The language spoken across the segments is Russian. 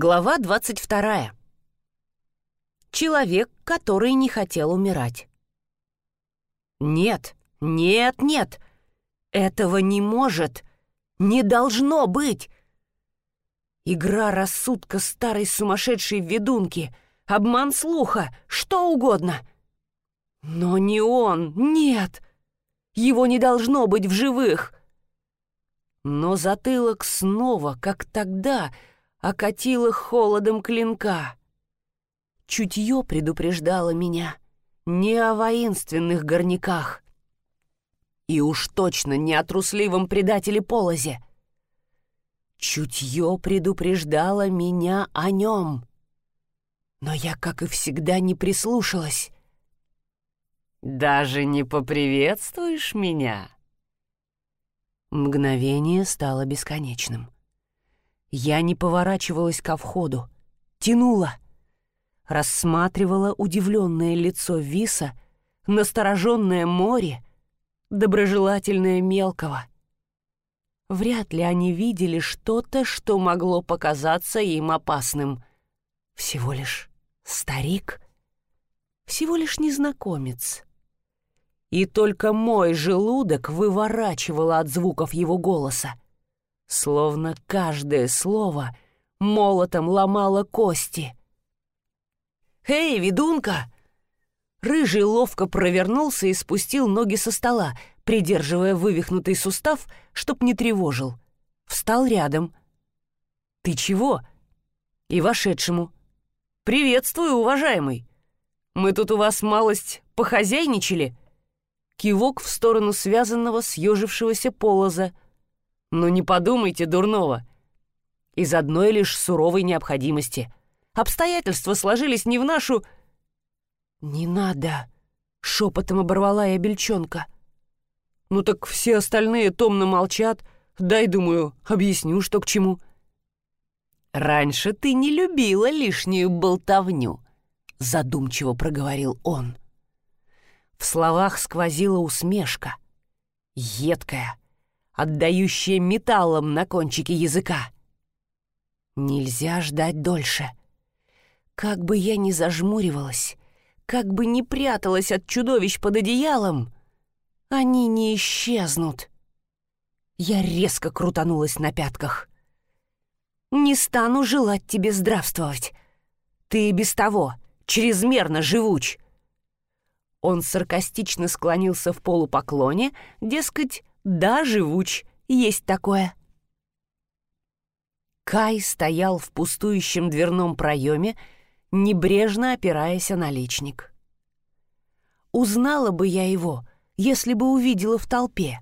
Глава 22. Человек, который не хотел умирать. Нет, нет, нет. Этого не может, не должно быть. Игра рассудка старой сумасшедшей ведунки, обман слуха, что угодно. Но не он, нет. Его не должно быть в живых. Но затылок снова, как тогда, окатило холодом клинка. Чутье предупреждало меня не о воинственных горняках. И уж точно не о трусливом предателе Полозе. Чутье предупреждало меня о нем. Но я, как и всегда, не прислушалась. «Даже не поприветствуешь меня?» Мгновение стало бесконечным. Я не поворачивалась ко входу, тянула, рассматривала удивленное лицо Виса, настороженное море, доброжелательное мелкого. Вряд ли они видели что-то, что могло показаться им опасным. Всего лишь старик, всего лишь незнакомец. И только мой желудок выворачивал от звуков его голоса словно каждое слово молотом ломало кости. «Эй, ведунка!» Рыжий ловко провернулся и спустил ноги со стола, придерживая вывихнутый сустав, чтоб не тревожил. Встал рядом. «Ты чего?» И вошедшему. «Приветствую, уважаемый! Мы тут у вас малость похозяйничали?» Кивок в сторону связанного съежившегося полоза — но не подумайте дурного. Из одной лишь суровой необходимости. Обстоятельства сложились не в нашу... «Не надо!» — шепотом оборвала я бельчонка. «Ну так все остальные томно молчат. Дай, думаю, объясню, что к чему». «Раньше ты не любила лишнюю болтовню», — задумчиво проговорил он. В словах сквозила усмешка. Едкая, отдающее металлом на кончике языка. Нельзя ждать дольше. Как бы я ни зажмуривалась, как бы ни пряталась от чудовищ под одеялом, они не исчезнут. Я резко крутанулась на пятках. «Не стану желать тебе здравствовать. Ты и без того чрезмерно живуч». Он саркастично склонился в полупоклоне, дескать, да, живуч, есть такое. Кай стоял в пустующем дверном проеме, небрежно опираясь о наличник. Узнала бы я его, если бы увидела в толпе.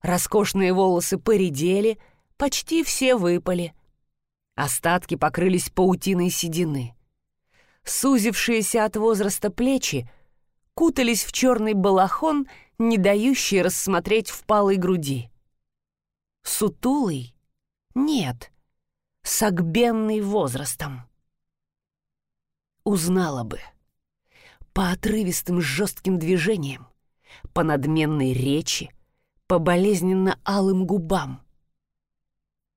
Роскошные волосы поредели, почти все выпали. Остатки покрылись паутиной седины. Сузившиеся от возраста плечи кутались в черный балахон не дающий рассмотреть впалой груди. Сутулый? Нет. Согбенный возрастом. Узнала бы. По отрывистым жестким движениям, по надменной речи, по болезненно алым губам.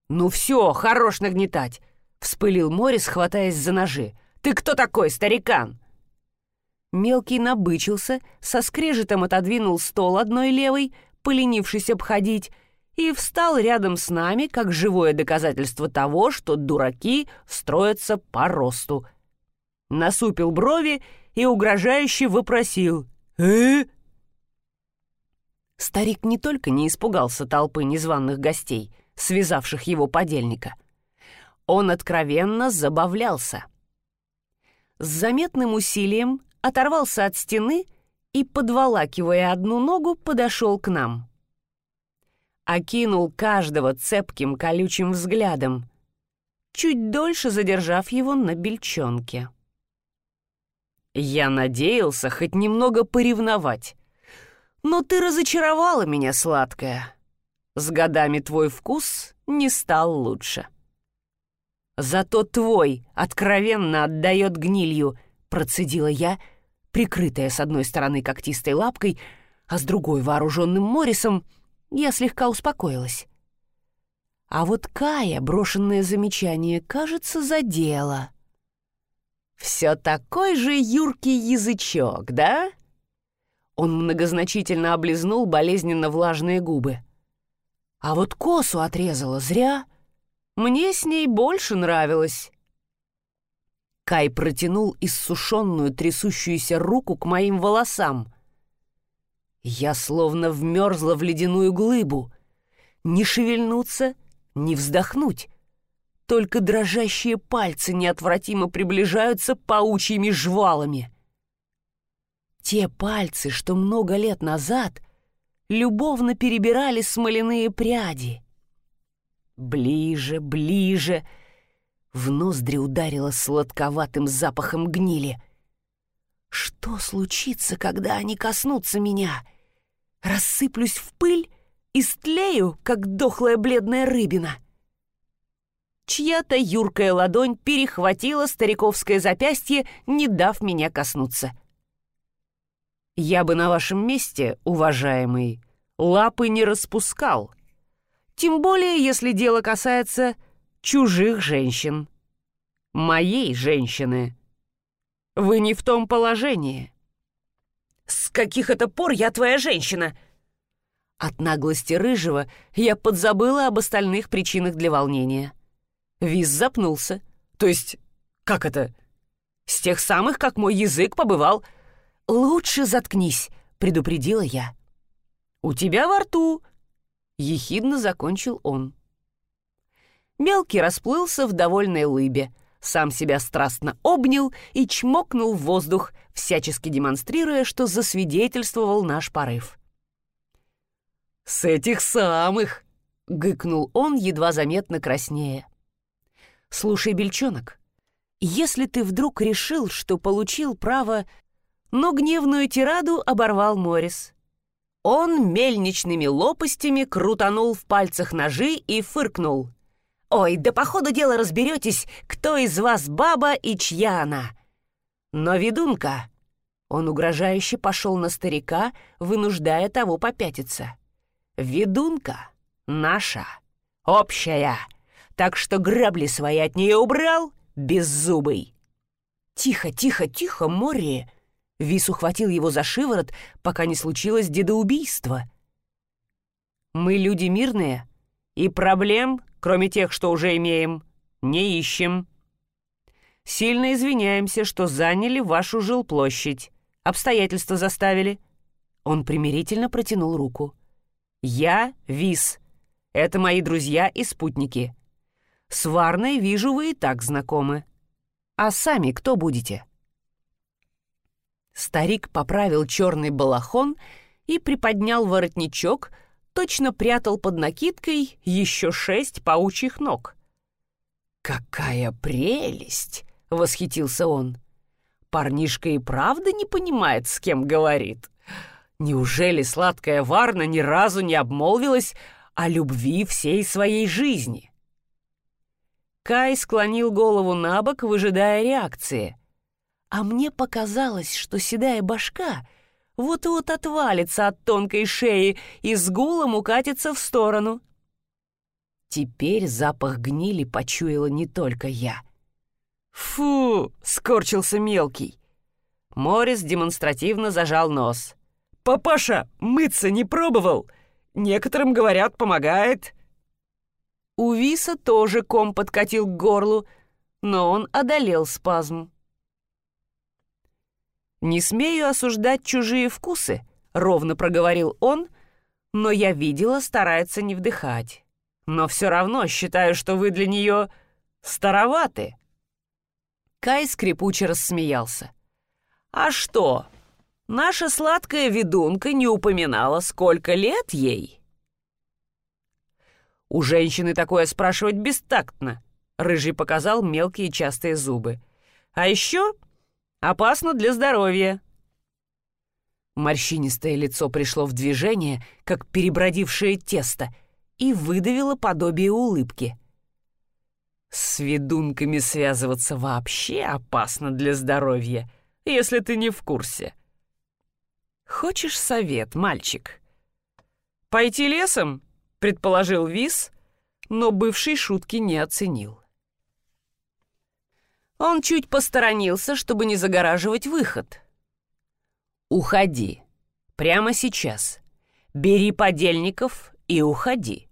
«Ну все, хорош нагнетать!» — вспылил Морис, хватаясь за ножи. «Ты кто такой, старикан?» Мелкий набычился, со скрежетом отодвинул стол одной левой, поленившись обходить, и встал рядом с нами, как живое доказательство того, что дураки строятся по росту. Насупил брови и угрожающе вопросил «Э?». Старик не только не испугался толпы незваных гостей, связавших его подельника. Он откровенно забавлялся. С заметным усилием оторвался от стены и, подволакивая одну ногу, подошел к нам. Окинул каждого цепким колючим взглядом, чуть дольше задержав его на бельчонке. «Я надеялся хоть немного поревновать, но ты разочаровала меня, сладкая. С годами твой вкус не стал лучше». «Зато твой откровенно отдает гнилью», — процедила я, — прикрытая с одной стороны когтистой лапкой, а с другой вооруженным Моррисом, я слегка успокоилась. А вот Кая брошенное замечание, кажется, задело. «Все такой же юркий язычок, да?» Он многозначительно облизнул болезненно влажные губы. «А вот косу отрезала зря. Мне с ней больше нравилось». Кай протянул иссушенную трясущуюся руку к моим волосам. Я словно вмерзла в ледяную глыбу. Не шевельнуться, не вздохнуть. Только дрожащие пальцы неотвратимо приближаются паучьими жвалами. Те пальцы, что много лет назад любовно перебирали смоляные пряди. Ближе, ближе. В ноздри ударило сладковатым запахом гнили. Что случится, когда они коснутся меня? Рассыплюсь в пыль и стлею, как дохлая бледная рыбина. Чья-то юркая ладонь перехватила стариковское запястье, не дав меня коснуться. Я бы на вашем месте, уважаемый, лапы не распускал. Тем более, если дело касается чужих женщин. Моей женщины. Вы не в том положении. «С каких это пор я твоя женщина?» От наглости рыжего я подзабыла об остальных причинах для волнения. Виз запнулся. То есть, как это? С тех самых, как мой язык побывал «Лучше заткнись», — предупредила я. «У тебя во рту», — ехидно закончил он. Мелкий расплылся в довольной лыбе, сам себя страстно обнял и чмокнул в воздух, всячески демонстрируя, что засвидетельствовал наш порыв. «С этих самых!» — гыкнул он, едва заметно краснее. «Слушай, Бельчонок, если ты вдруг решил, что получил право но гневную тираду оборвал Морис. Он мельничными лопастями крутанул в пальцах ножи и фыркнул. «Ой, да по ходу дела разберетесь, кто из вас баба и чья она!» Но ведунка... Он угрожающе пошел на старика, вынуждая того попятиться. «Ведунка наша, общая, так что грабли свои от нее убрал, беззубый!» «Тихо, тихо, тихо, Мори!» Вис ухватил его за шиворот, пока не случилось дедоубийство. «Мы люди мирные, и проблем, кроме тех, что уже имеем, не ищем. Сильно извиняемся, что заняли вашу жилплощадь. Обстоятельства заставили». Он примирительно протянул руку. «Я Вис. Это мои друзья и спутники. С Варной, вижу, вы и так знакомы. А сами кто будете?» Старик поправил черный балахон и приподнял воротничок, точно прятал под накидкой еще шесть паучьих ног. «Какая прелесть!» — восхитился он. «Парнишка и правда не понимает, с кем говорит. Неужели сладкая Варна ни разу не обмолвилась о любви всей своей жизни?» Кай склонил голову на бок, выжидая реакции — а мне показалось, что седая башка вот-вот отвалится от тонкой шеи и с гулом укатится в сторону. Теперь запах гнили почуяла не только я. «Фу!» — скорчился мелкий. Морис демонстративно зажал нос. «Папаша, мыться не пробовал? Некоторым, говорят, помогает». У Виса тоже ком подкатил к горлу, но он одолел спазм. «Не смею осуждать чужие вкусы», — ровно проговорил он, но я видела, старается не вдыхать. Но все равно считаю, что вы для нее староваты. Кай скрипуче рассмеялся. «А что? Наша сладкая ведунка не упоминала, сколько лет ей?» «У женщины такое спрашивать бестактно», — Рыжий показал мелкие частые зубы. «А еще Опасно для здоровья». Морщинистое лицо пришло в движение, как перебродившее тесто, и выдавило подобие улыбки. «С ведунками связываться вообще опасно для здоровья, если ты не в курсе. Хочешь совет, мальчик?» «Пойти лесом?» — предположил Вис, но бывший шутки не оценил. Он чуть посторонился, чтобы не загораживать выход. «Уходи. Прямо сейчас. Бери подельников и уходи.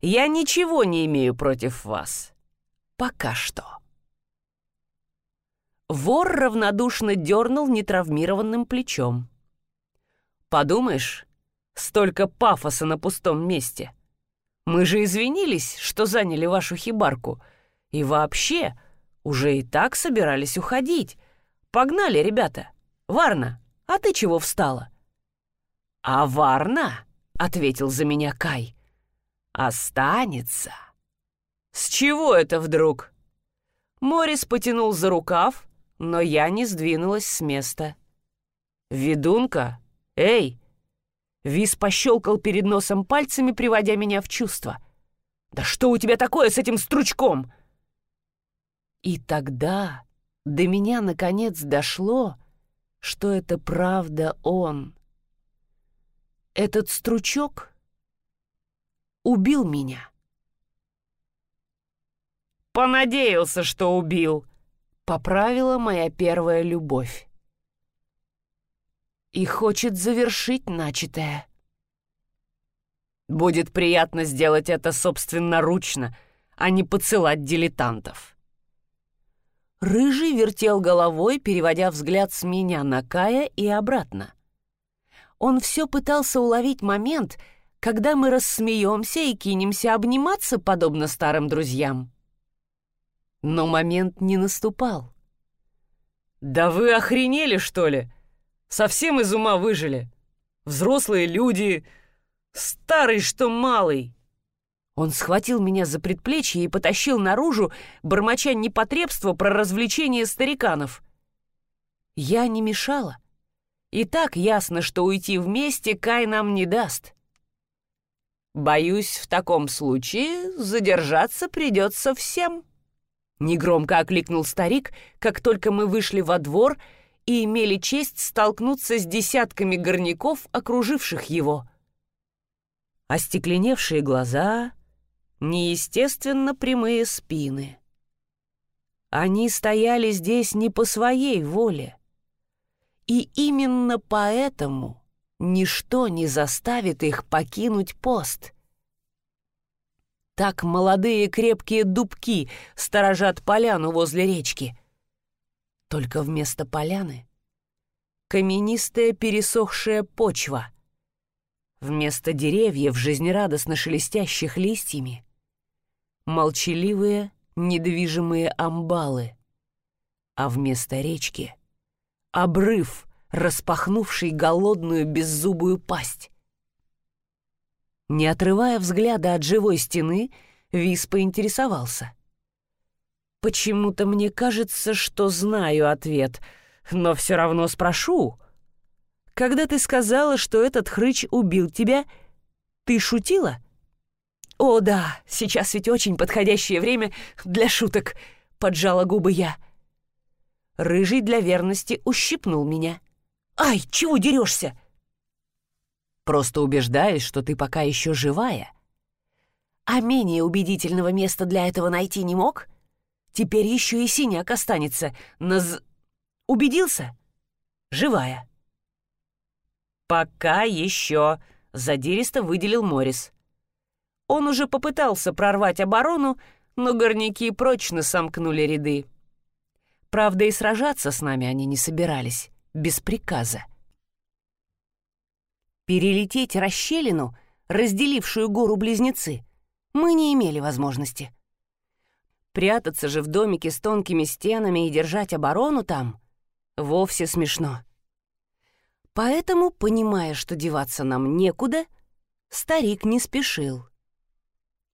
Я ничего не имею против вас. Пока что». Вор равнодушно дернул нетравмированным плечом. «Подумаешь, столько пафоса на пустом месте. Мы же извинились, что заняли вашу хибарку. И вообще, уже и так собирались уходить. Погнали, ребята. Варна, а ты чего встала?» «А Варна», — ответил за меня Кай, — «останется». «С чего это вдруг?» Морис потянул за рукав, но я не сдвинулась с места. «Ведунка? Эй!» Вис пощелкал перед носом пальцами, приводя меня в чувство. «Да что у тебя такое с этим стручком?» И тогда до меня наконец дошло, что это правда он. Этот стручок убил меня. «Понадеялся, что убил», поправила моя первая любовь. И хочет завершить начатое. Будет приятно сделать это собственноручно, а не поцелать дилетантов. Рыжий вертел головой, переводя взгляд с меня на Кая и обратно. Он все пытался уловить момент, когда мы рассмеемся и кинемся обниматься, подобно старым друзьям. Но момент не наступал. «Да вы охренели, что ли? Совсем из ума выжили? Взрослые люди, старый что малый!» Он схватил меня за предплечье и потащил наружу, бормоча непотребство про развлечение стариканов. Я не мешала. И так ясно, что уйти вместе Кай нам не даст. Боюсь, в таком случае задержаться придется всем. Негромко окликнул старик, как только мы вышли во двор и имели честь столкнуться с десятками горняков, окруживших его. Остекленевшие глаза, неестественно прямые спины. Они стояли здесь не по своей воле. И именно поэтому ничто не заставит их покинуть пост. Так молодые крепкие дубки сторожат поляну возле речки. Только вместо поляны — каменистая пересохшая почва. Вместо деревьев, жизнерадостно шелестящих листьями, молчаливые, недвижимые амбалы. А вместо речки — обрыв, распахнувший голодную беззубую пасть. Не отрывая взгляда от живой стены, Вис поинтересовался. «Почему-то мне кажется, что знаю ответ, но все равно спрошу. Когда ты сказала, что этот хрыч убил тебя, ты шутила?» «О, да, сейчас ведь очень подходящее время для шуток», — поджала губы я. Рыжий для верности ущипнул меня. «Ай, чего дерешься?» Просто убеждаюсь, что ты пока еще живая. А менее убедительного места для этого найти не мог? Теперь еще и синяк останется. Наз... Убедился? Живая. Пока еще, задиристо выделил Морис. Он уже попытался прорвать оборону, но горняки прочно сомкнули ряды. Правда, и сражаться с нами они не собирались, без приказа. Перелететь расщелину, разделившую гору-близнецы, мы не имели возможности. Прятаться же в домике с тонкими стенами и держать оборону там вовсе смешно. Поэтому, понимая, что деваться нам некуда, старик не спешил.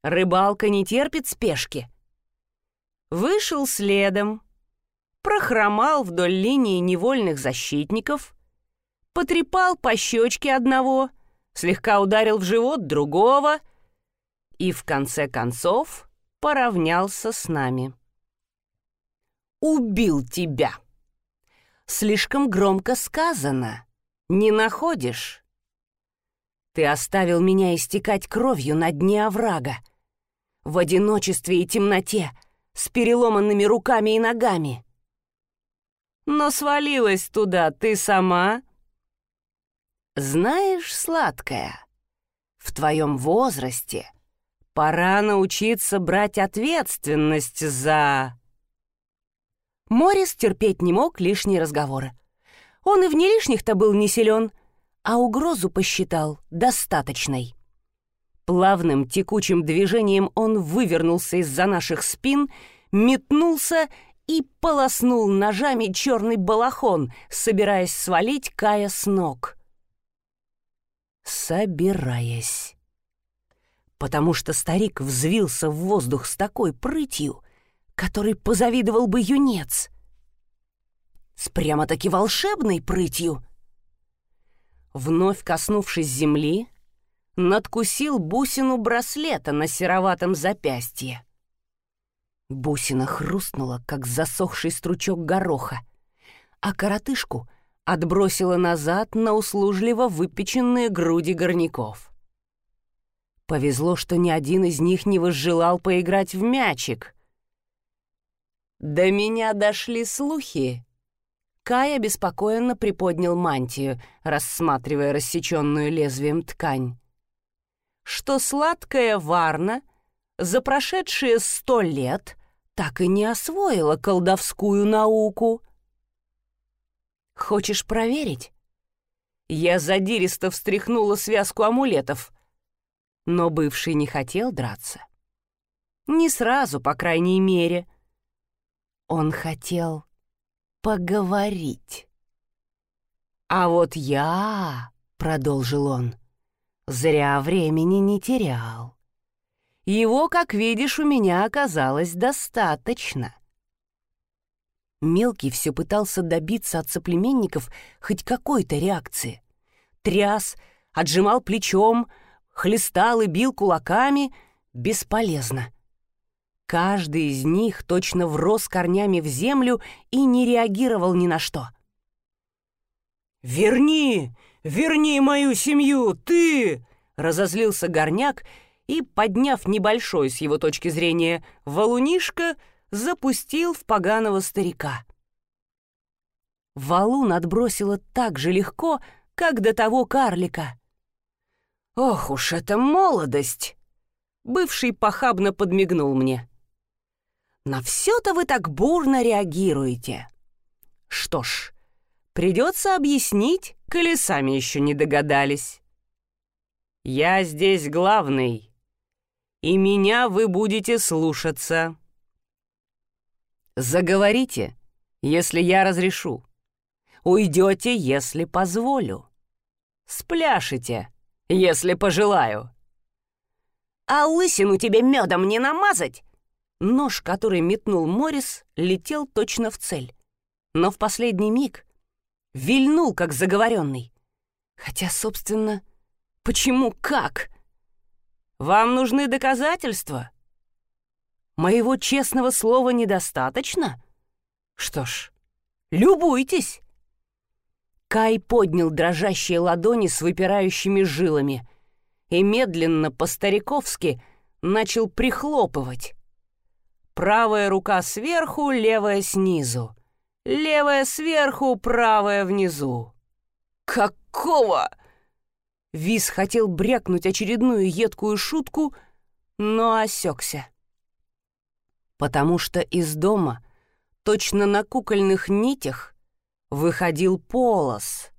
Рыбалка не терпит спешки. Вышел следом, прохромал вдоль линии невольных защитников — потрепал по щечке одного, слегка ударил в живот другого и, в конце концов, поравнялся с нами. «Убил тебя!» «Слишком громко сказано. Не находишь?» «Ты оставил меня истекать кровью на дне оврага. в одиночестве и темноте, с переломанными руками и ногами. Но свалилась туда ты сама. Знаешь, сладкая, в твоем возрасте пора научиться брать ответственность за... Морис терпеть не мог лишние разговоры. Он и в нелишних-то был не силен, а угрозу посчитал достаточной. Плавным текучим движением он вывернулся из-за наших спин, метнулся и полоснул ножами черный балахон, собираясь свалить Кая с ног. Собираясь. Потому что старик взвился в воздух с такой прытью, которой позавидовал бы юнец. С прямо-таки волшебной прытью. Вновь коснувшись земли, надкусил бусину браслета на сероватом запястье. Бусина хрустнула, как засохший стручок гороха, а коротышку отбросила назад на услужливо выпеченные груди горняков. Повезло, что ни один из них не возжелал поиграть в мячик. До меня дошли слухи. Кай обеспокоенно приподнял мантию, рассматривая рассеченную лезвием ткань что сладкая Варна за прошедшие сто лет так и не освоила колдовскую науку. Хочешь проверить? Я задиристо встряхнула связку амулетов, но бывший не хотел драться. Не сразу, по крайней мере. Он хотел поговорить. «А вот я», — продолжил он, Зря времени не терял. Его, как видишь, у меня оказалось достаточно. Мелкий все пытался добиться от соплеменников хоть какой-то реакции. Тряс, отжимал плечом, хлестал и бил кулаками. Бесполезно. Каждый из них точно врос корнями в землю и не реагировал ни на что. «Верни! «Верни мою семью, ты!» — разозлился горняк и, подняв небольшой с его точки зрения валунишко, запустил в поганого старика. Валун отбросило так же легко, как до того карлика. «Ох уж эта молодость!» Бывший похабно подмигнул мне. «На все-то вы так бурно реагируете. Что ж, придется объяснить, коли сами еще не догадались. Я здесь главный, и меня вы будете слушаться. Заговорите, если я разрешу. Уйдете, если позволю. Спляшите, если пожелаю. А лысину тебе медом не намазать? Нож, который метнул Морис, летел точно в цель. Но в последний миг вильнул, как заговоренный. Хотя, собственно, почему как? Вам нужны доказательства? Моего честного слова недостаточно? Что ж, любуйтесь. Кай поднял дрожащие ладони с выпирающими жилами и медленно, по-стариковски, начал прихлопывать. Правая рука сверху, левая снизу. Левая сверху, правая внизу. Какого? Виз хотел брякнуть очередную едкую шутку, но осекся. Потому что из дома, точно на кукольных нитях, выходил полос.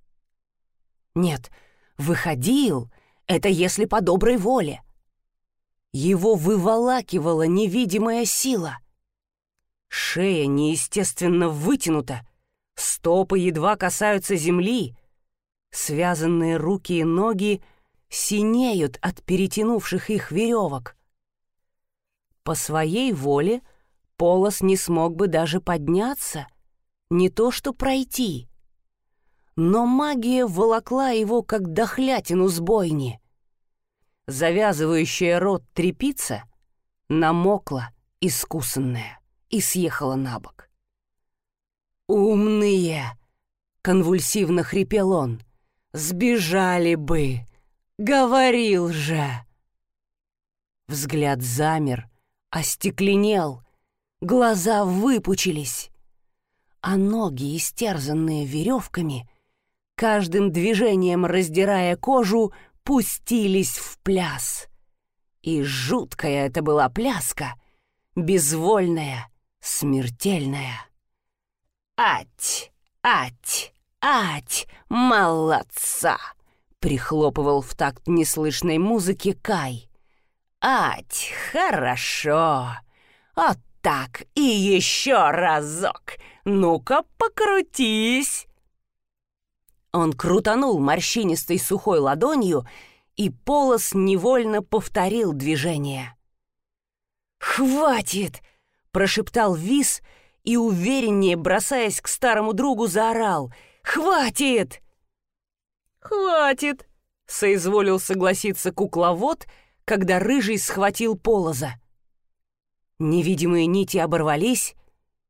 Нет, выходил, это если по доброй воле. Его выволакивала невидимая сила — Шея неестественно вытянута, стопы едва касаются земли, связанные руки и ноги синеют от перетянувших их веревок. По своей воле Полос не смог бы даже подняться, не то что пройти. Но магия волокла его, как дохлятину с бойни. Завязывающая рот трепица намокла, искусанная и съехала на бок. «Умные!» — конвульсивно хрипел он. «Сбежали бы! Говорил же!» Взгляд замер, остекленел, глаза выпучились, а ноги, истерзанные веревками, каждым движением раздирая кожу, пустились в пляс. И жуткая это была пляска, безвольная, смертельная. «Ать! Ать! Ать! Молодца!» — прихлопывал в такт неслышной музыки Кай. «Ать! Хорошо! Вот так и еще разок! Ну-ка, покрутись!» Он крутанул морщинистой сухой ладонью, и Полос невольно повторил движение. «Хватит!» — прошептал Вис и, увереннее бросаясь к старому другу, заорал. «Хватит!» «Хватит!» — соизволил согласиться кукловод, когда Рыжий схватил Полоза. Невидимые нити оборвались,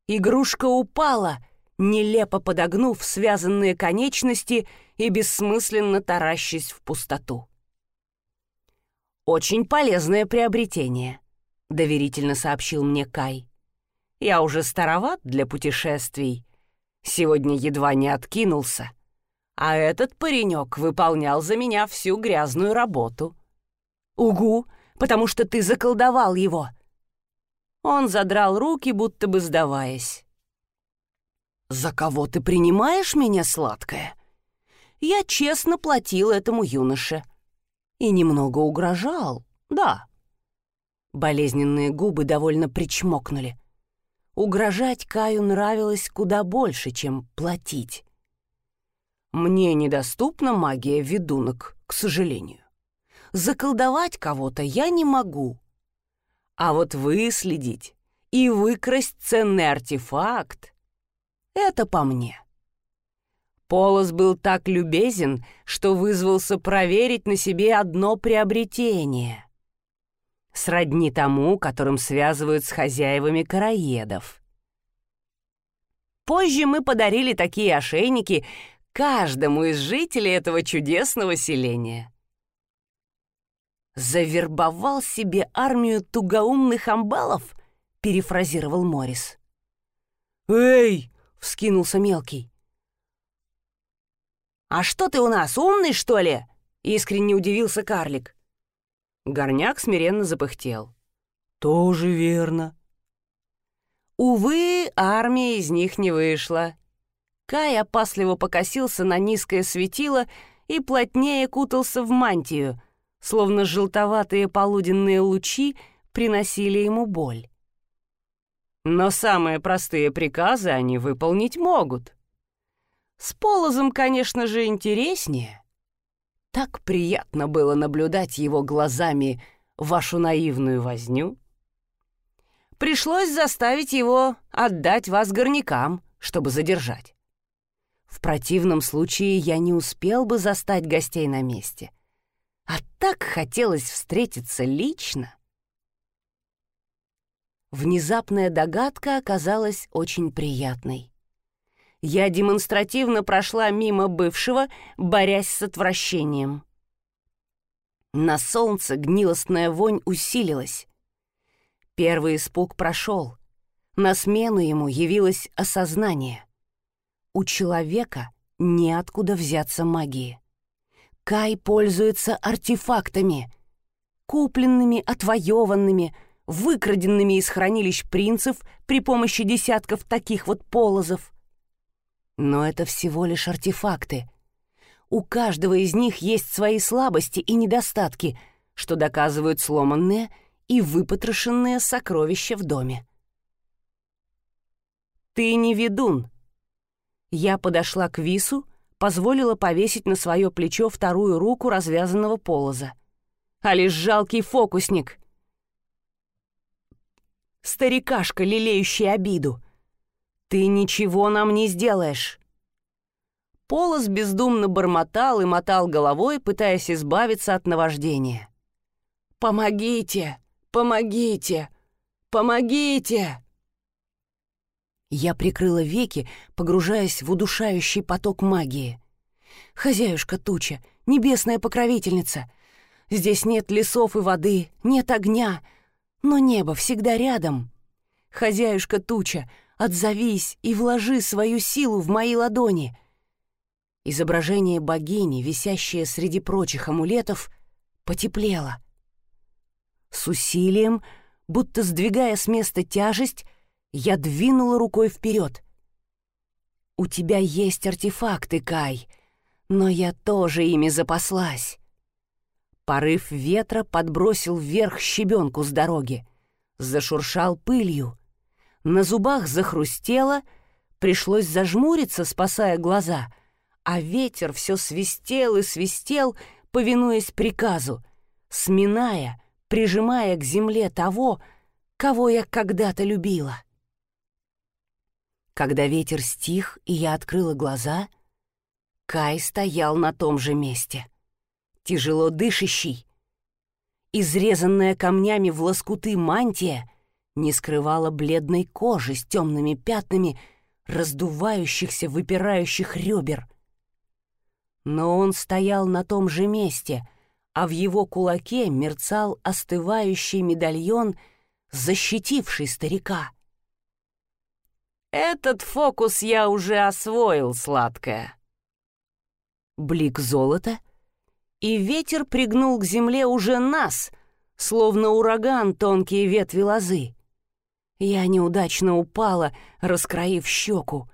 игрушка упала, нелепо подогнув связанные конечности и бессмысленно таращась в пустоту. «Очень полезное приобретение», — доверительно сообщил мне Кай. «Я уже староват для путешествий. Сегодня едва не откинулся. А этот паренек выполнял за меня всю грязную работу». «Угу, потому что ты заколдовал его». Он задрал руки, будто бы сдаваясь. «За кого ты принимаешь меня, сладкая?» Я честно платил этому юноше. И немного угрожал, да. Болезненные губы довольно причмокнули. Угрожать Каю нравилось куда больше, чем платить. Мне недоступна магия ведунок, к сожалению. Заколдовать кого-то я не могу. А вот выследить и выкрасть ценный артефакт — это по мне. Полос был так любезен, что вызвался проверить на себе одно приобретение. Сродни тому, которым связывают с хозяевами караедов. Позже мы подарили такие ошейники каждому из жителей этого чудесного селения. «Завербовал себе армию тугоумных амбалов?» — перефразировал Морис. «Эй!» — вскинулся мелкий. «А что ты у нас, умный, что ли?» — искренне удивился карлик. Горняк смиренно запыхтел. «Тоже верно». Увы, армия из них не вышла. Кай опасливо покосился на низкое светило и плотнее кутался в мантию, словно желтоватые полуденные лучи приносили ему боль. Но самые простые приказы они выполнить могут. С Полозом, конечно же, интереснее. Так приятно было наблюдать его глазами вашу наивную возню. Пришлось заставить его отдать вас горнякам, чтобы задержать. В противном случае я не успел бы застать гостей на месте. А так хотелось встретиться лично. Внезапная догадка оказалась очень приятной я демонстративно прошла мимо бывшего, борясь с отвращением. На солнце гнилостная вонь усилилась. Первый испуг прошел. На смену ему явилось осознание. У человека неоткуда взяться магии. Кай пользуется артефактами, купленными, отвоеванными, выкраденными из хранилищ принцев при помощи десятков таких вот полозов. Но это всего лишь артефакты. У каждого из них есть свои слабости и недостатки, что доказывают сломанные и выпотрошенные сокровища в доме. «Ты не ведун». Я подошла к Вису, позволила повесить на свое плечо вторую руку развязанного полоза. А лишь жалкий фокусник. Старикашка, лелеющий обиду — «Ты ничего нам не сделаешь!» Полос бездумно бормотал и мотал головой, пытаясь избавиться от наваждения. «Помогите! Помогите! Помогите!» Я прикрыла веки, погружаясь в удушающий поток магии. «Хозяюшка туча, небесная покровительница! Здесь нет лесов и воды, нет огня, Но небо всегда рядом. Хозяюшка туча, отзовись и вложи свою силу в мои ладони. Изображение богини, висящее среди прочих амулетов, потеплело. С усилием, будто сдвигая с места тяжесть, я двинула рукой вперед. «У тебя есть артефакты, Кай, но я тоже ими запаслась». Порыв ветра подбросил вверх щебенку с дороги. Зашуршал пылью. На зубах захрустело, пришлось зажмуриться, спасая глаза, а ветер все свистел и свистел, повинуясь приказу, сминая, прижимая к земле того, кого я когда-то любила. Когда ветер стих, и я открыла глаза, Кай стоял на том же месте тяжело дышащий. Изрезанная камнями в лоскуты мантия не скрывала бледной кожи с темными пятнами раздувающихся, выпирающих ребер. Но он стоял на том же месте, а в его кулаке мерцал остывающий медальон, защитивший старика. «Этот фокус я уже освоил, сладкая». Блик золота — и ветер пригнул к земле уже нас, словно ураган тонкие ветви лозы. Я неудачно упала, раскроив щеку.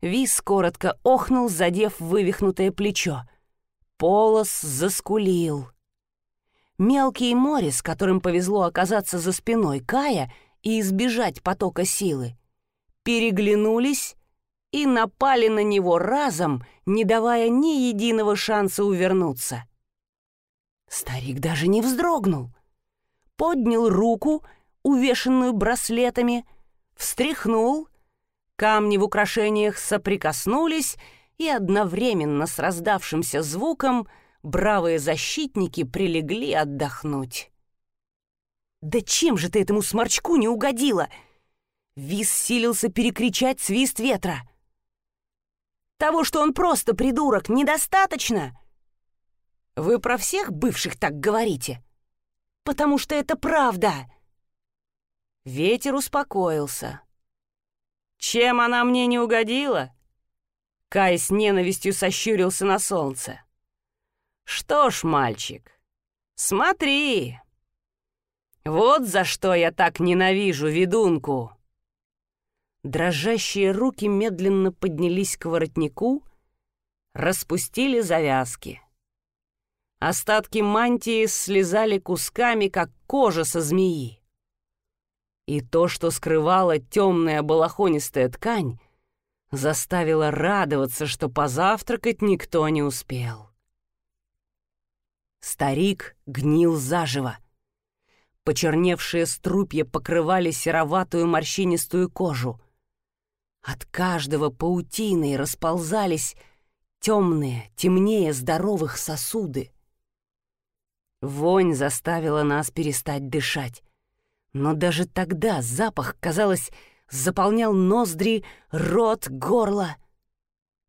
Вис коротко охнул, задев вывихнутое плечо. Полос заскулил. Мелкий Морис, которым повезло оказаться за спиной Кая и избежать потока силы, переглянулись и напали на него разом, не давая ни единого шанса увернуться. Старик даже не вздрогнул. Поднял руку, увешанную браслетами, встряхнул, камни в украшениях соприкоснулись, и одновременно с раздавшимся звуком бравые защитники прилегли отдохнуть. «Да чем же ты этому сморчку не угодила?» Вис силился перекричать свист ветра. «Того, что он просто придурок, недостаточно!» Вы про всех бывших так говорите? Потому что это правда. Ветер успокоился. Чем она мне не угодила? Кай с ненавистью сощурился на солнце. Что ж, мальчик, смотри. Вот за что я так ненавижу ведунку. Дрожащие руки медленно поднялись к воротнику, распустили завязки. Остатки мантии слезали кусками, как кожа со змеи. И то, что скрывала темная балахонистая ткань, заставило радоваться, что позавтракать никто не успел. Старик гнил заживо. Почерневшие струпья покрывали сероватую морщинистую кожу. От каждого паутины расползались темные, темнее здоровых сосуды. Вонь заставила нас перестать дышать. Но даже тогда запах, казалось, заполнял ноздри, рот, горло.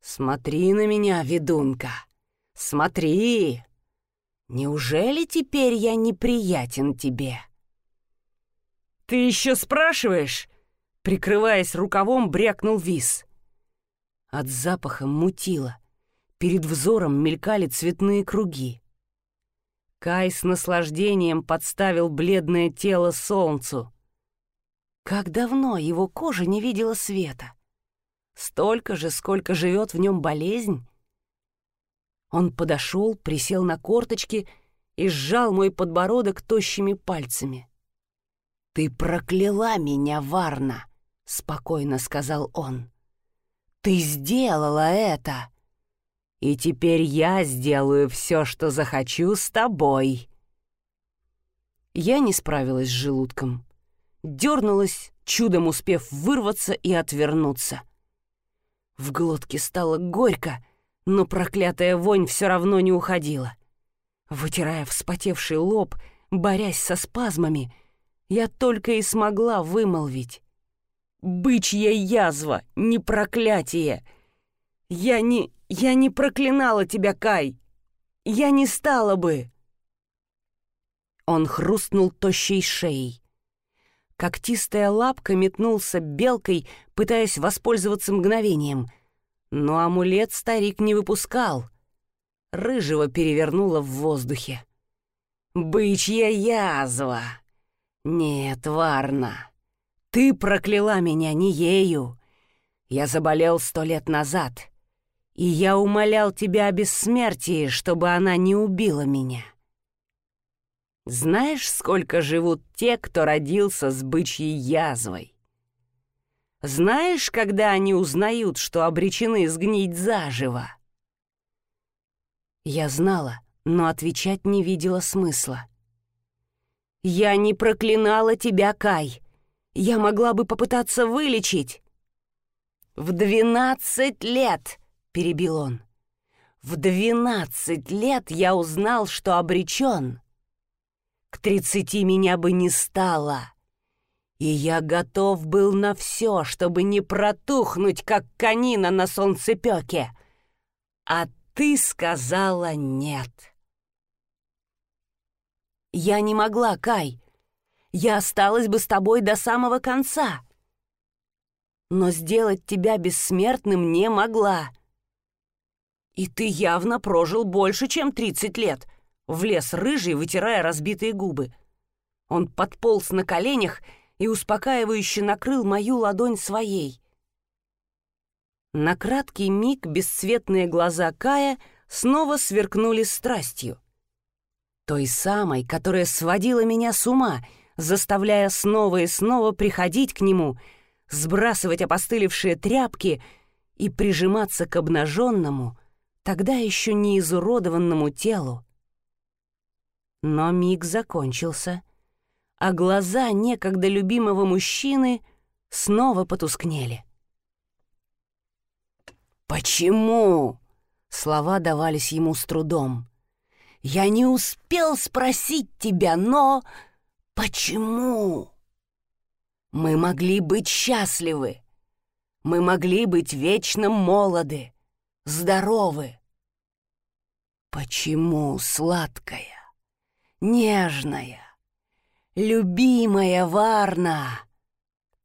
«Смотри на меня, ведунка! Смотри! Неужели теперь я неприятен тебе?» «Ты еще спрашиваешь?» Прикрываясь рукавом, брякнул вис. От запаха мутило. Перед взором мелькали цветные круги. Кай с наслаждением подставил бледное тело солнцу. Как давно его кожа не видела света? Столько же, сколько живет в нем болезнь? Он подошел, присел на корточки и сжал мой подбородок тощими пальцами. «Ты прокляла меня, Варна!» — спокойно сказал он. «Ты сделала это!» И теперь я сделаю все, что захочу с тобой». Я не справилась с желудком. Дернулась, чудом успев вырваться и отвернуться. В глотке стало горько, но проклятая вонь все равно не уходила. Вытирая вспотевший лоб, борясь со спазмами, я только и смогла вымолвить. «Бычья язва, не проклятие! Я не... Я не проклинала тебя, Кай. Я не стала бы. Он хрустнул тощей шеей. Когтистая лапка метнулся белкой, пытаясь воспользоваться мгновением. Но амулет старик не выпускал. Рыжего перевернуло в воздухе. «Бычья язва!» «Нет, Варна, ты прокляла меня не ею. Я заболел сто лет назад, и я умолял тебя о бессмертии, чтобы она не убила меня. Знаешь, сколько живут те, кто родился с бычьей язвой? Знаешь, когда они узнают, что обречены сгнить заживо? Я знала, но отвечать не видела смысла. «Я не проклинала тебя, Кай. Я могла бы попытаться вылечить». «В двенадцать лет!» — перебил он. «В двенадцать лет я узнал, что обречен. К тридцати меня бы не стало. И я готов был на все, чтобы не протухнуть, как конина на солнцепеке. А ты сказала нет». «Я не могла, Кай. Я осталась бы с тобой до самого конца. Но сделать тебя бессмертным не могла. И ты явно прожил больше, чем тридцать лет», — влез рыжий, вытирая разбитые губы. Он подполз на коленях и успокаивающе накрыл мою ладонь своей. На краткий миг бесцветные глаза Кая снова сверкнули страстью. Той самой, которая сводила меня с ума, заставляя снова и снова приходить к нему, сбрасывать опостылевшие тряпки и прижиматься к обнаженному, тогда еще не изуродованному телу. Но миг закончился, а глаза некогда любимого мужчины снова потускнели. «Почему?» — слова давались ему с трудом. Я не успел спросить тебя, но... Почему? Мы могли быть счастливы. Мы могли быть вечно молоды, здоровы. Почему, сладкая, нежная, любимая Варна,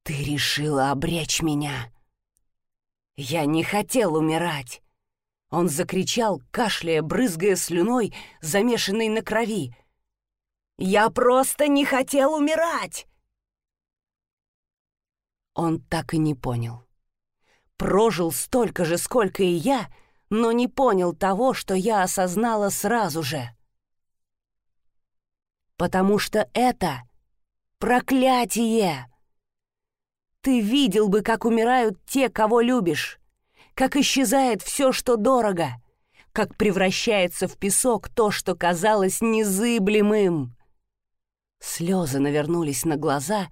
ты решила обречь меня? Я не хотел умирать. Он закричал, кашляя, брызгая слюной, замешанной на крови. «Я просто не хотел умирать!» Он так и не понял. Прожил столько же, сколько и я, но не понял того, что я осознала сразу же. Потому что это проклятие! Ты видел бы, как умирают те, кого любишь как исчезает все, что дорого, как превращается в песок то, что казалось незыблемым. Слезы навернулись на глаза,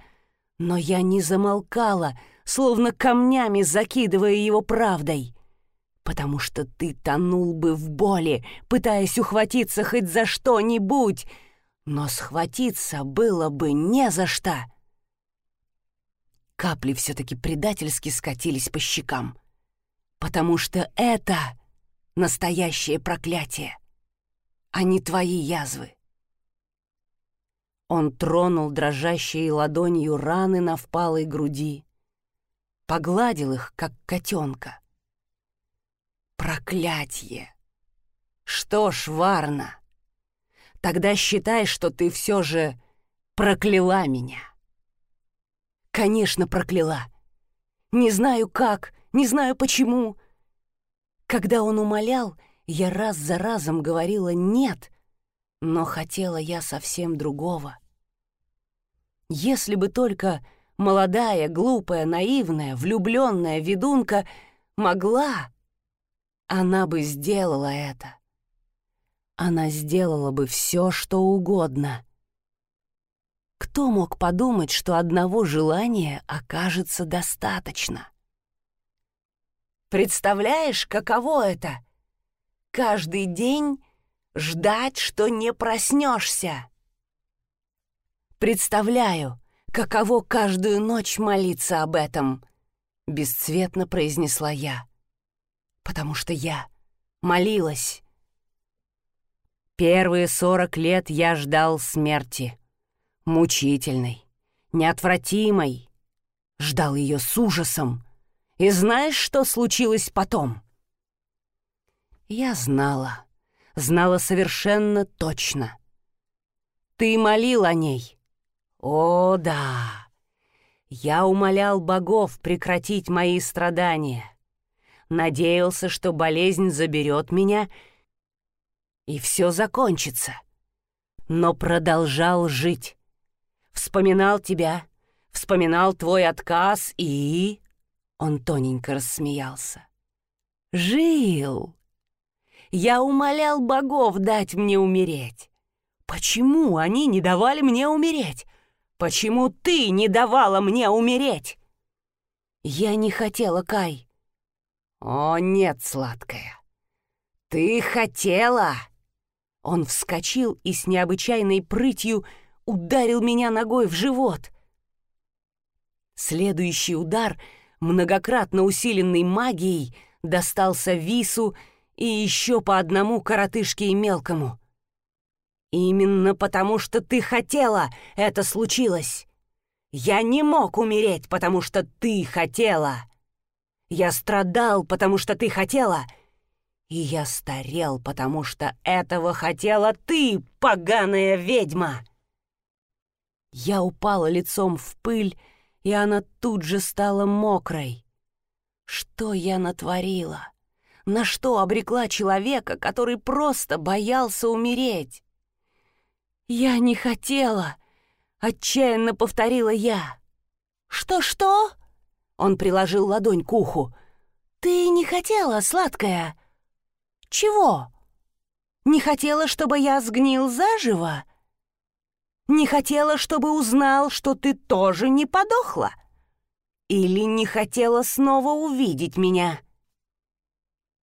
но я не замолкала, словно камнями закидывая его правдой, потому что ты тонул бы в боли, пытаясь ухватиться хоть за что-нибудь, но схватиться было бы не за что. Капли все-таки предательски скатились по щекам потому что это настоящее проклятие, а не твои язвы. Он тронул дрожащей ладонью раны на впалой груди, погладил их, как котенка. Проклятье! Что ж, Варна, тогда считай, что ты все же прокляла меня. Конечно, прокляла. Не знаю как, не знаю почему. Когда он умолял, я раз за разом говорила «нет», но хотела я совсем другого. Если бы только молодая, глупая, наивная, влюбленная ведунка могла, она бы сделала это. Она сделала бы все, что угодно. Кто мог подумать, что одного желания окажется достаточно? Представляешь, каково это? Каждый день ждать, что не проснешься. Представляю, каково каждую ночь молиться об этом, бесцветно произнесла я. Потому что я молилась. Первые сорок лет я ждал смерти. Мучительной, неотвратимой. Ждал ее с ужасом. И знаешь, что случилось потом? Я знала, знала совершенно точно. Ты молил о ней. О, да. Я умолял богов прекратить мои страдания. Надеялся, что болезнь заберет меня, и все закончится. Но продолжал жить. Вспоминал тебя, вспоминал твой отказ и... Он тоненько рассмеялся. «Жил! Я умолял богов дать мне умереть. Почему они не давали мне умереть? Почему ты не давала мне умереть?» «Я не хотела, Кай». «О, нет, сладкая. Ты хотела!» Он вскочил и с необычайной прытью ударил меня ногой в живот. Следующий удар — многократно усиленный магией, достался Вису и еще по одному коротышке и мелкому. «Именно потому, что ты хотела, это случилось. Я не мог умереть, потому что ты хотела. Я страдал, потому что ты хотела. И я старел, потому что этого хотела ты, поганая ведьма!» Я упала лицом в пыль, и она тут же стала мокрой. Что я натворила? На что обрекла человека, который просто боялся умереть? «Я не хотела!» — отчаянно повторила я. «Что-что?» — он приложил ладонь к уху. «Ты не хотела, сладкая?» «Чего? Не хотела, чтобы я сгнил заживо?» Не хотела, чтобы узнал, что ты тоже не подохла? Или не хотела снова увидеть меня?»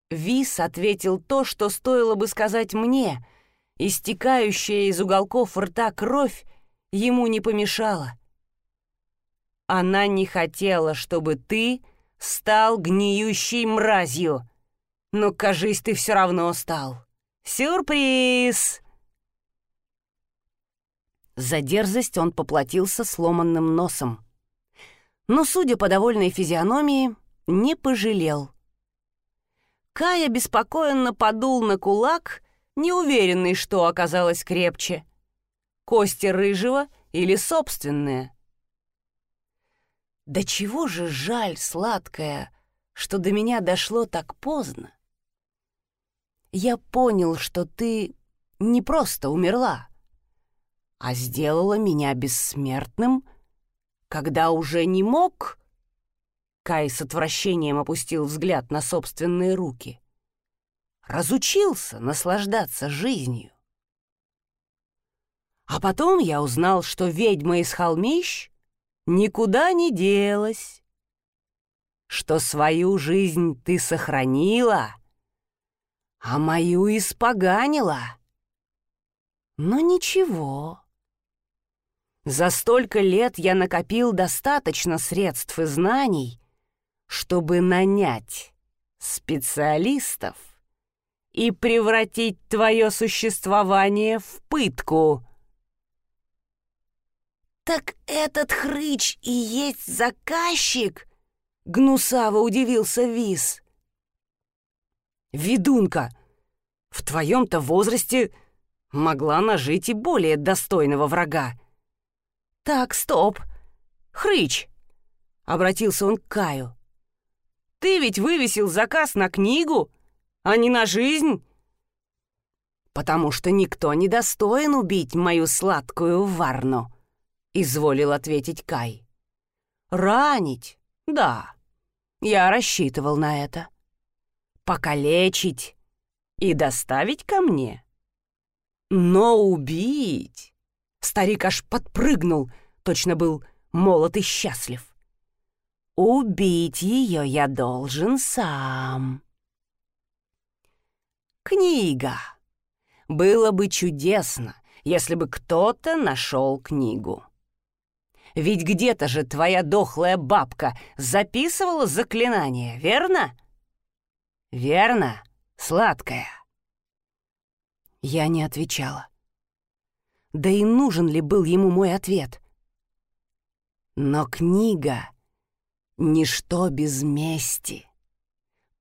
Вис ответил то, что стоило бы сказать мне. Истекающая из уголков рта кровь ему не помешала. Она не хотела, чтобы ты стал гниющей мразью. Но, кажись, ты все равно стал. Сюрприз! За дерзость он поплатился сломанным носом. Но, судя по довольной физиономии, не пожалел. Кая беспокоенно подул на кулак, неуверенный, что оказалось крепче. Кости рыжего или собственные. Да чего же жаль, сладкое, что до меня дошло так поздно. Я понял, что ты не просто умерла а сделала меня бессмертным, когда уже не мог...» Кай с отвращением опустил взгляд на собственные руки. Разучился наслаждаться жизнью. А потом я узнал, что ведьма из холмищ никуда не делась, что свою жизнь ты сохранила, а мою испоганила. Но ничего. За столько лет я накопил достаточно средств и знаний, чтобы нанять специалистов и превратить твое существование в пытку. «Так этот хрыч и есть заказчик?» — гнусаво удивился Вис. «Ведунка, в твоем-то возрасте могла нажить и более достойного врага», «Так, стоп! Хрыч!» — обратился он к Каю. «Ты ведь вывесил заказ на книгу, а не на жизнь?» «Потому что никто не достоин убить мою сладкую Варну», — изволил ответить Кай. «Ранить? Да, я рассчитывал на это. Покалечить и доставить ко мне. Но убить...» Старик аж подпрыгнул, точно был молод и счастлив. «Убить ее я должен сам». Книга. Было бы чудесно, если бы кто-то нашел книгу. Ведь где-то же твоя дохлая бабка записывала заклинание, верно? Верно, сладкая. Я не отвечала. Да и нужен ли был ему мой ответ? Но книга — ничто без мести.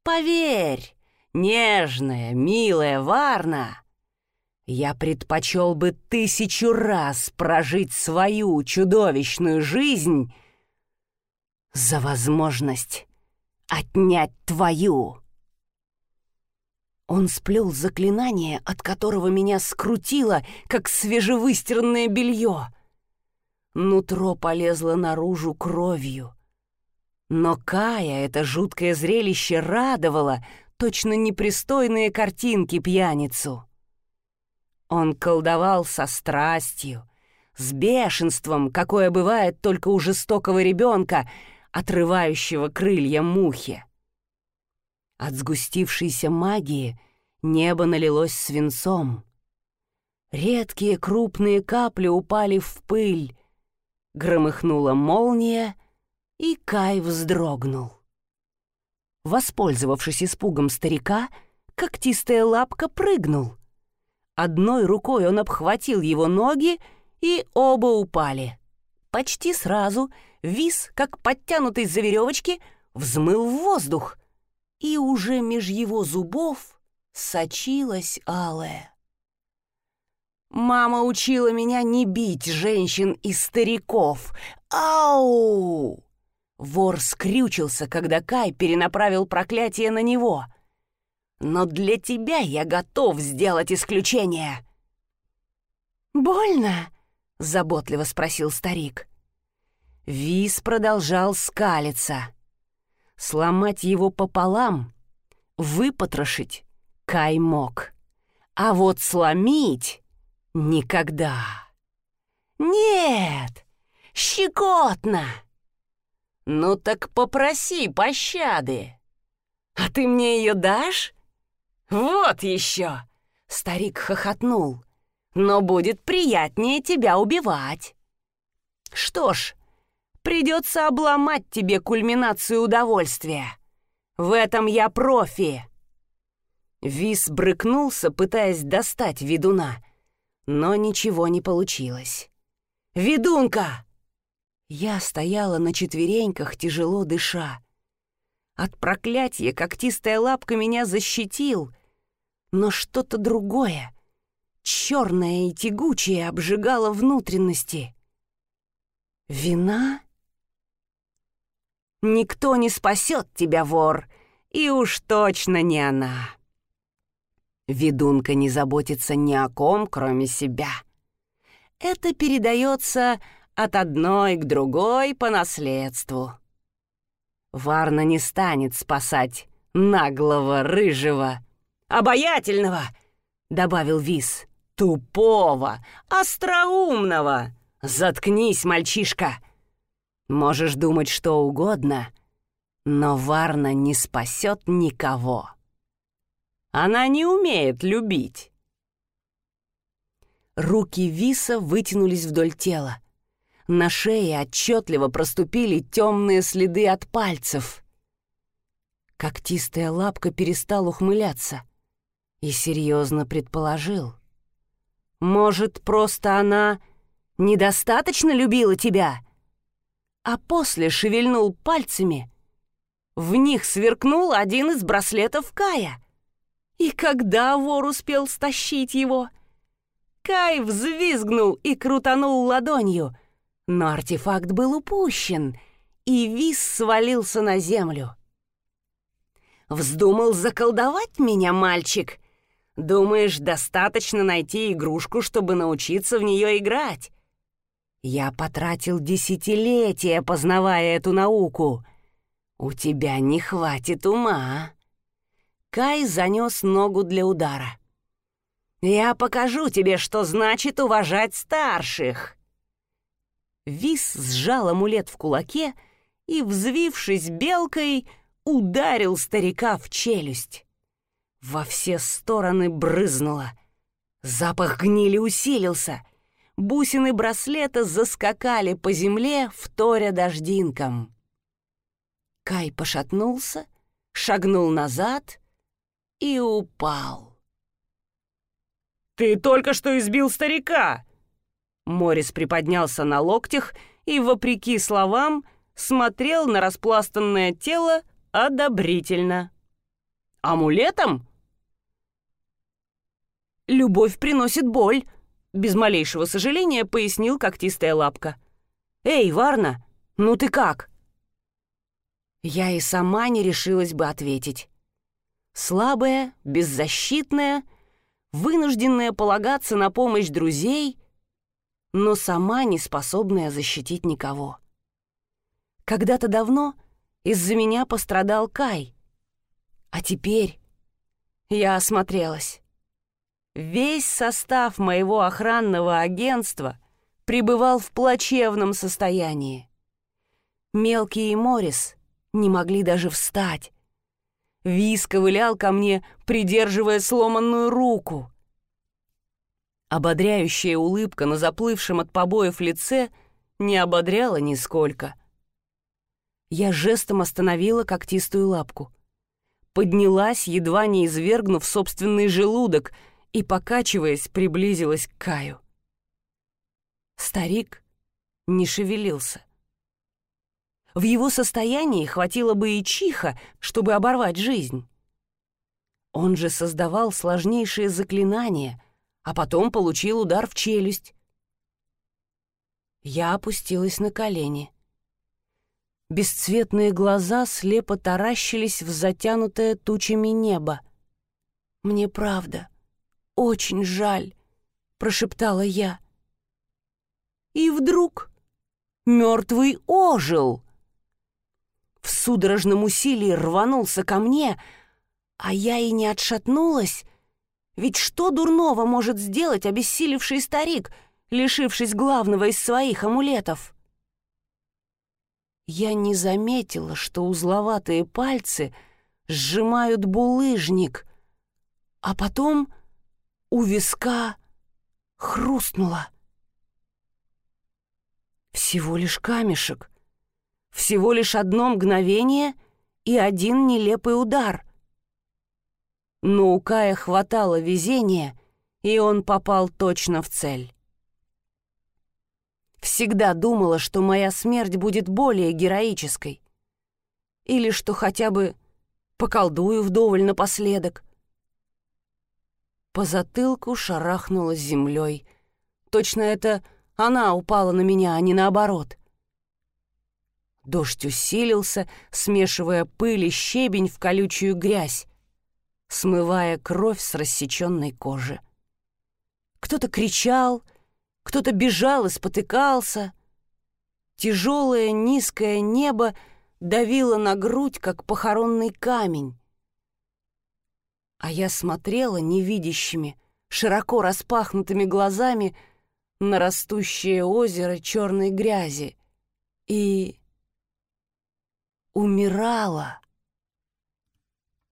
Поверь, нежная, милая Варна, я предпочел бы тысячу раз прожить свою чудовищную жизнь за возможность отнять твою. Он сплел заклинание, от которого меня скрутило, как свежевыстиранное белье. Нутро полезло наружу кровью. Но Кая это жуткое зрелище радовало, точно непристойные картинки пьяницу. Он колдовал со страстью, с бешенством, какое бывает только у жестокого ребенка, отрывающего крылья мухи. От сгустившейся магии небо налилось свинцом. Редкие крупные капли упали в пыль, громыхнула молния, и Кай вздрогнул. Воспользовавшись испугом старика, когтистая лапка прыгнул. Одной рукой он обхватил его ноги, и оба упали. Почти сразу вис, как подтянутый за веревочки, взмыл в воздух, и уже меж его зубов сочилась алая. Мама учила меня не бить женщин и стариков. Ау! Вор скрючился, когда Кай перенаправил проклятие на него. Но для тебя я готов сделать исключение. «Больно?» — заботливо спросил старик. Вис продолжал скалиться. Сломать его пополам, выпотрошить Кай мог. А вот сломить — никогда. «Нет, щекотно!» «Ну так попроси пощады!» «А ты мне ее дашь?» «Вот еще!» — старик хохотнул. «Но будет приятнее тебя убивать!» «Что ж, Придется обломать тебе кульминацию удовольствия. В этом я профи. Вис брыкнулся, пытаясь достать ведуна, но ничего не получилось. «Ведунка!» Я стояла на четвереньках, тяжело дыша. От проклятия когтистая лапка меня защитил, но что-то другое, черное и тягучее, обжигало внутренности. «Вина?» Никто не спасет тебя, вор, и уж точно не она. Ведунка не заботится ни о ком, кроме себя. Это передается от одной к другой по наследству. Варна не станет спасать наглого, рыжего, обаятельного, добавил Вис, тупого, остроумного. Заткнись, мальчишка. Можешь думать что угодно, но Варна не спасет никого. Она не умеет любить. Руки Виса вытянулись вдоль тела. На шее отчетливо проступили темные следы от пальцев. Когтистая лапка перестал ухмыляться и серьезно предположил. «Может, просто она недостаточно любила тебя?» а после шевельнул пальцами. В них сверкнул один из браслетов Кая. И когда вор успел стащить его? Кай взвизгнул и крутанул ладонью, но артефакт был упущен, и вис свалился на землю. «Вздумал заколдовать меня, мальчик? Думаешь, достаточно найти игрушку, чтобы научиться в нее играть? Я потратил десятилетия, познавая эту науку. У тебя не хватит ума. Кай занес ногу для удара. Я покажу тебе, что значит уважать старших. Вис сжал амулет в кулаке и, взвившись белкой, ударил старика в челюсть. Во все стороны брызнуло. Запах гнили усилился — бусины браслета заскакали по земле, вторя дождинкам. Кай пошатнулся, шагнул назад и упал. «Ты только что избил старика!» Морис приподнялся на локтях и, вопреки словам, смотрел на распластанное тело одобрительно. «Амулетом?» «Любовь приносит боль», — без малейшего сожаления пояснил когтистая лапка. «Эй, Варна, ну ты как?» Я и сама не решилась бы ответить. Слабая, беззащитная, вынужденная полагаться на помощь друзей, но сама не способная защитить никого. Когда-то давно из-за меня пострадал Кай. А теперь я осмотрелась. Весь состав моего охранного агентства пребывал в плачевном состоянии. Мелкий и Морис не могли даже встать. Вис ковылял ко мне, придерживая сломанную руку. Ободряющая улыбка на заплывшем от побоев лице не ободряла нисколько. Я жестом остановила когтистую лапку. Поднялась, едва не извергнув собственный желудок, и, покачиваясь, приблизилась к Каю. Старик не шевелился. В его состоянии хватило бы и чиха, чтобы оборвать жизнь. Он же создавал сложнейшие заклинания — а потом получил удар в челюсть. Я опустилась на колени. Бесцветные глаза слепо таращились в затянутое тучами небо. «Мне правда, очень жаль», — прошептала я. И вдруг мертвый ожил. В судорожном усилии рванулся ко мне, а я и не отшатнулась, ведь что дурного может сделать обессилевший старик, лишившись главного из своих амулетов? Я не заметила, что узловатые пальцы сжимают булыжник, а потом у виска хрустнуло. Всего лишь камешек, всего лишь одно мгновение и один нелепый удар — но у Кая хватало везения, и он попал точно в цель. Всегда думала, что моя смерть будет более героической. Или что хотя бы поколдую вдоволь напоследок. По затылку шарахнула землей. Точно это она упала на меня, а не наоборот. Дождь усилился, смешивая пыль и щебень в колючую грязь смывая кровь с рассеченной кожи. Кто-то кричал, кто-то бежал и спотыкался. Тяжелое низкое небо давило на грудь, как похоронный камень. А я смотрела невидящими, широко распахнутыми глазами на растущее озеро черной грязи и умирала.